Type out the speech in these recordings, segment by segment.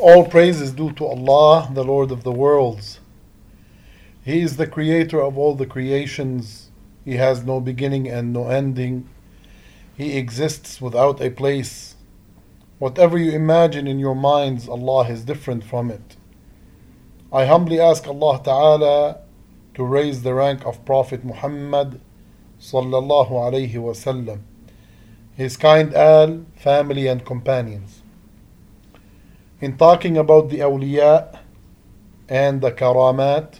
All praise is due to Allah, the Lord of the worlds. He is the creator of all the creations. He has no beginning and no ending. He exists without a place. Whatever you imagine in your minds, Allah is different from it. I humbly ask Allah Ta'ala to raise the rank of Prophet Muhammad sallallahu alayhi wasallam, his kind al, family and companions. In talking about the awliya and the karamat,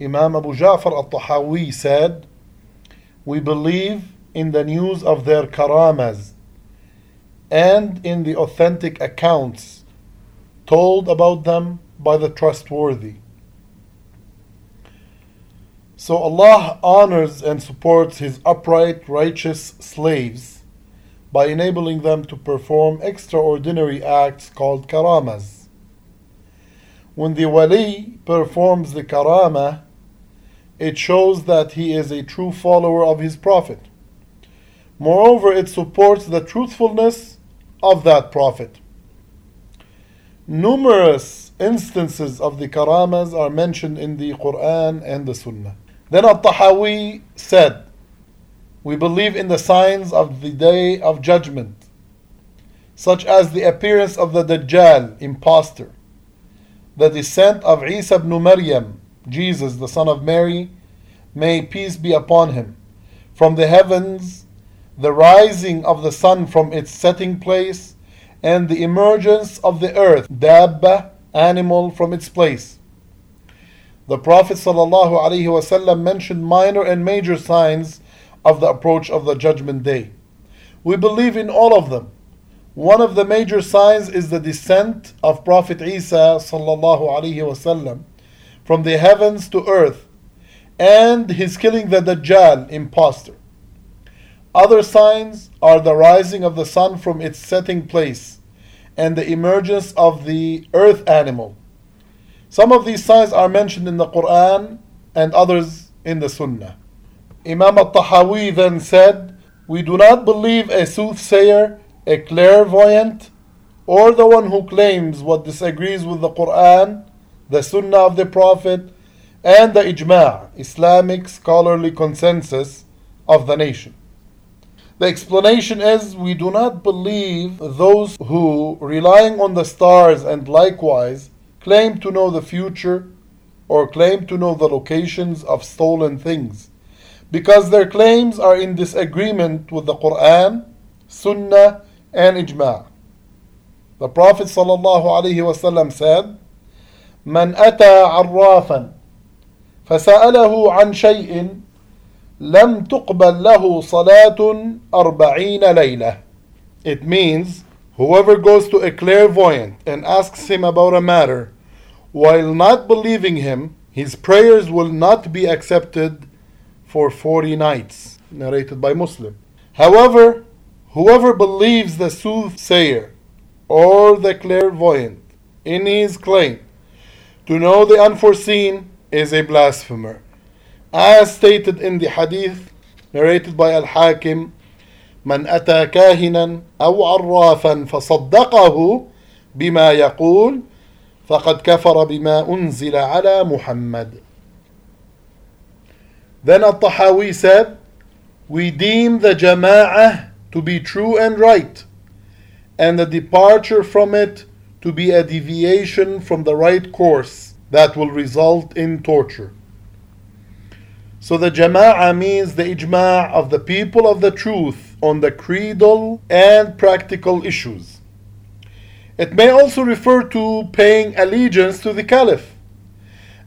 Imam Abu Ja'far al-Tahawi said, We believe in the news of their karamas and in the authentic accounts told about them by the trustworthy. So Allah honors and supports His upright, righteous slaves by enabling them to perform extraordinary acts called karamas. When the wali performs the karama, it shows that he is a true follower of his prophet. Moreover, it supports the truthfulness of that prophet. Numerous instances of the karamas are mentioned in the Quran and the Sunnah. Then Al Tahawi said, We believe in the signs of the day of judgment, such as the appearance of the Dajjal, impostor, the descent of Isa ibn Maryam, Jesus, the son of Mary, may peace be upon him, from the heavens, the rising of the sun from its setting place, and the emergence of the earth, dabba, animal, from its place. The Prophet ﷺ mentioned minor and major signs of the approach of the judgment day. We believe in all of them. One of the major signs is the descent of Prophet Isa ﷺ from the heavens to earth and his killing the Dajjal, impostor. Other signs are the rising of the sun from its setting place and the emergence of the earth animal. Some of these signs are mentioned in the Quran and others in the Sunnah. Imam al Tahawi then said, We do not believe a soothsayer, a clairvoyant, or the one who claims what disagrees with the Quran, the Sunnah of the Prophet, and the Ijma', Islamic scholarly consensus of the nation. The explanation is we do not believe those who, relying on the stars and likewise, claim to know the future or claim to know the locations of stolen things, because their claims are in disagreement with the Quran, Sunnah, and Ijma'. The Prophet ﷺ said, من أتى عرافا فسأله عن شيء لم تقبل له صلاة أربعين ليلة. It means whoever goes to a clairvoyant and asks him about a matter while not believing him, his prayers will not be accepted for 40 nights. Narrated by Muslim. However, whoever believes the soothsayer or the clairvoyant in his claim to know the unforeseen is a blasphemer. As stated in the hadith narrated by Al-Hakim, من أتى كاهنا أو عرافا فصدقه بما يقول فقد كفر بما أنزل على محمد. then Al-Tahawi said, We deem the Jama'ah to be true and right, and the departure from it to be a deviation from the right course that will result in torture. So the Jama'ah means the ijma' of the people of the truth on the creedal and practical issues. It may also refer to paying allegiance to the Caliph.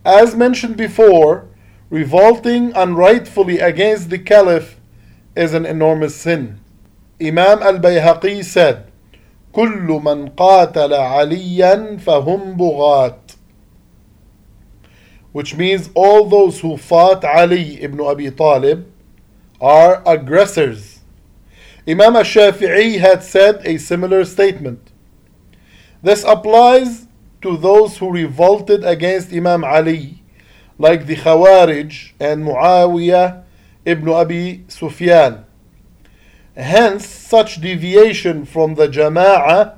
As mentioned before, revolting unrightfully against the Caliph is an enormous sin. Imam al Bayhaqi said, كل من قاتل عليا فهم بغاة which means all those who fought Ali ibn Abi Talib are aggressors. Imam al-Shafi'i had said a similar statement. This applies to those who revolted against Imam Ali, like the Khawarij and Muawiyah ibn Abi Sufyan. Hence, such deviation from the Jama'ah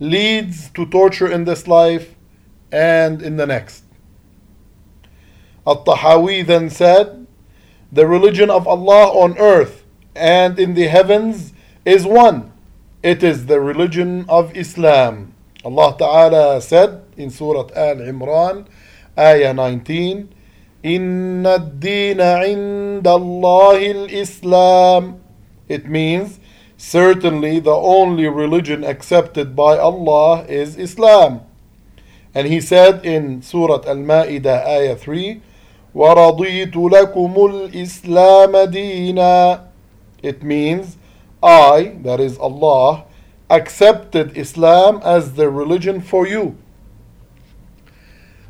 leads to torture in this life and in the next. Al-Tahawi then said, the religion of Allah on earth and in the heavens is one. It is the religion of Islam. Allah Ta'ala said in Surah Al Imran, Ayah 19, إن الدين عند الله الإسلام. It means certainly the only religion accepted by Allah is Islam. And he said in Surah Al-Ma'idah ayah 3, وَرَضِيتُ لَكُمُ الْإِسْلَامَ دِينًا It means, I, that is Allah, accepted Islam as the religion for you.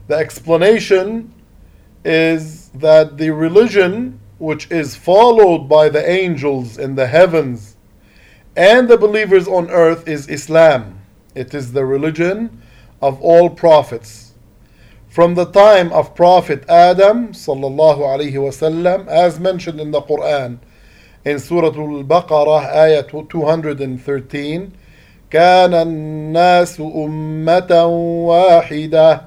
The explanation is that the religion which is followed by the angels in the heavens and the believers on earth is Islam. It is the religion of all prophets from the time of Prophet Adam sallallahu alaihi wasallam, as mentioned in the Quran in Surah Al-Baqarah, ayat 213, كان الناس أمة واحدة.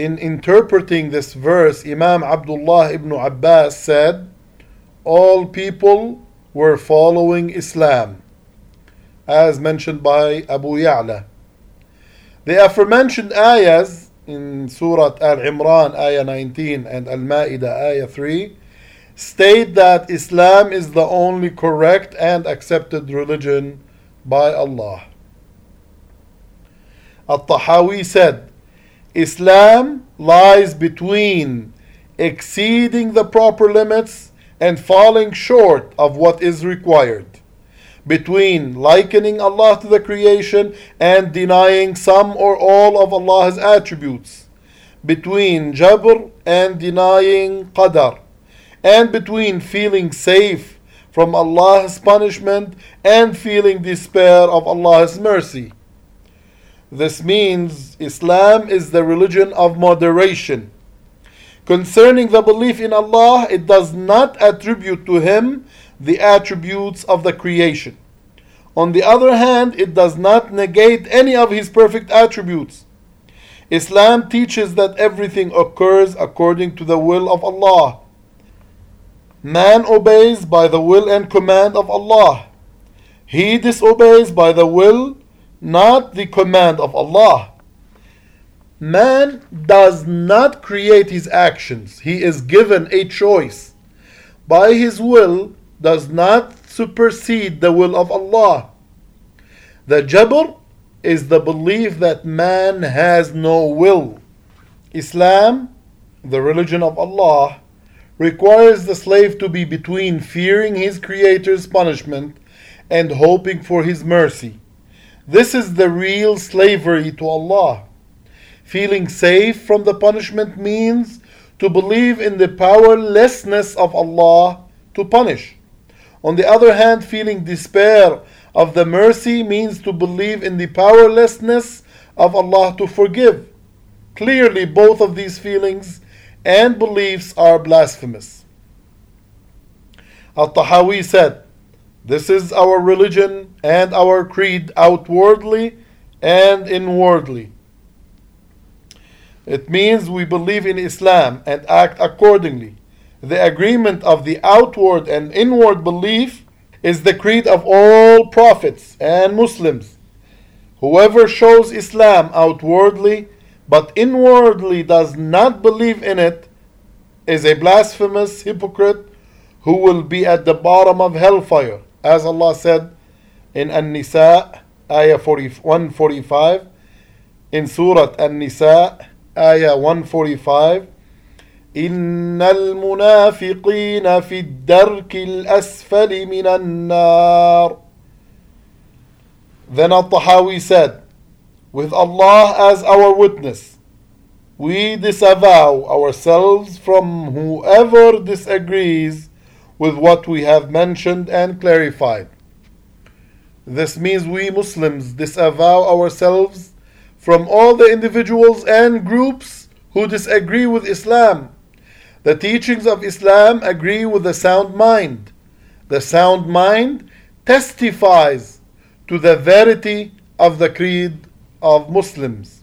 in interpreting this verse, Imam Abdullah ibn Abbas said, All people were following Islam, as mentioned by Abu Ya'la. The aforementioned ayahs in Surah Al Imran, Ayah 19, and Al Ma'idah, Ayah 3, state that Islam is the only correct and accepted religion by Allah. Al Tahawi said, Islam lies between exceeding the proper limits and falling short of what is required. Between likening Allah to the creation and denying some or all of Allah's attributes, between jabr and denying qadar, and between feeling safe from Allah's punishment and feeling despair of Allah's mercy. This means Islam is the religion of moderation. Concerning the belief in Allah, it does not attribute to Him the attributes of the creation. On the other hand, it does not negate any of his perfect attributes. Islam teaches that everything occurs according to the will of Allah. Man obeys by the will and command of Allah. He disobeys by the will, not the command of Allah. Man does not create his actions, he is given a choice. By his will, does not supersede the will of Allah. The Jabr is the belief that man has no will. Islam, the religion of Allah, requires the slave to be between fearing his Creator's punishment and hoping for his mercy. This is the real slavery to Allah. Feeling safe from the punishment means to believe in the powerlessness of Allah to punish. On the other hand, feeling despair of the mercy means to believe in the powerlessness of Allah to forgive. Clearly, both of these feelings and beliefs are blasphemous. Al Tahawi said, This is our religion and our creed outwardly and inwardly. It means we believe in Islam and act accordingly the agreement of the outward and inward belief is the creed of all prophets and Muslims. Whoever shows Islam outwardly but inwardly does not believe in it is a blasphemous hypocrite who will be at the bottom of hellfire. As Allah said in An-Nisa, ayah 145, in Surah An-Nisa, ayah 145, إن المنافقين في الدرك الأسفل من النار Then Al-Tahawi said, With Allah as our witness, we disavow ourselves from whoever disagrees with what we have mentioned and clarified. This means we Muslims disavow ourselves from all the individuals and groups who disagree with Islam the teachings of Islam agree with the sound mind. The sound mind testifies to the verity of the creed of Muslims.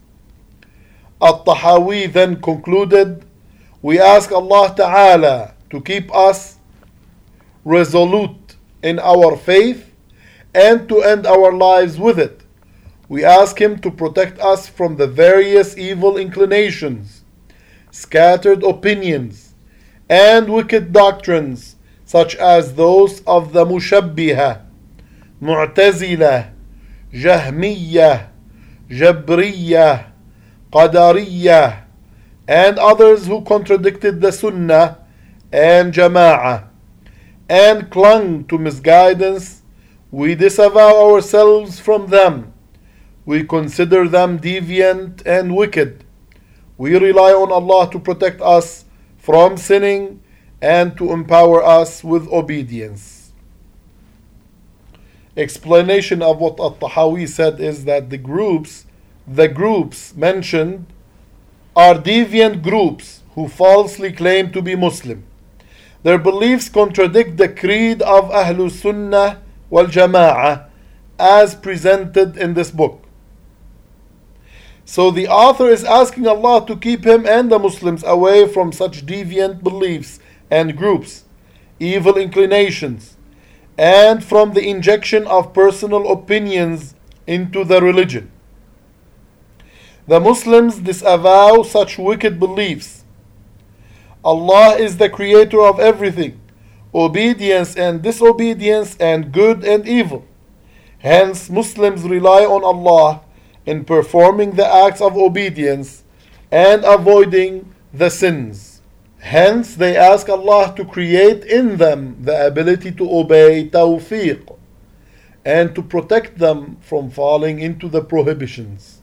At-Tahawi then concluded, we ask Allah Ta'ala to keep us resolute in our faith and to end our lives with it. We ask Him to protect us from the various evil inclinations, scattered opinions, and wicked doctrines such as those of the Mushabbiha, Mu'tazila, Jahmiyyah, Jabriyah, Qadariyah, and others who contradicted the Sunnah and Jama'ah and clung to misguidance, we disavow ourselves from them. We consider them deviant and wicked. We rely on Allah to protect us from sinning and to empower us with obedience. Explanation of what At-Tahawi said is that the groups, the groups mentioned are deviant groups who falsely claim to be Muslim. Their beliefs contradict the creed of Ahlul Sunnah wal Jama'ah as presented in this book. So the author is asking Allah to keep him and the Muslims away from such deviant beliefs and groups, evil inclinations, and from the injection of personal opinions into the religion. The Muslims disavow such wicked beliefs. Allah is the creator of everything, obedience and disobedience, and good and evil. Hence, Muslims rely on Allah in performing the acts of obedience and avoiding the sins. Hence, they ask Allah to create in them the ability to obey tawfiq and to protect them from falling into the prohibitions.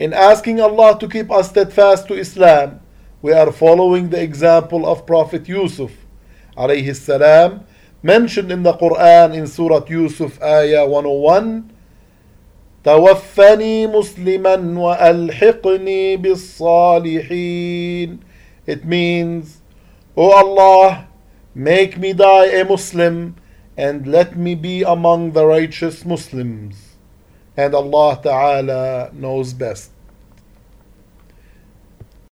In asking Allah to keep us steadfast to Islam, we are following the example of Prophet Yusuf alayhi salam mentioned in the Quran in Surah Yusuf ayah 101 توفني مسلما وألحقني بالصالحين It means, O Allah, make me die a Muslim and let me be among the righteous Muslims. And Allah Ta'ala knows best.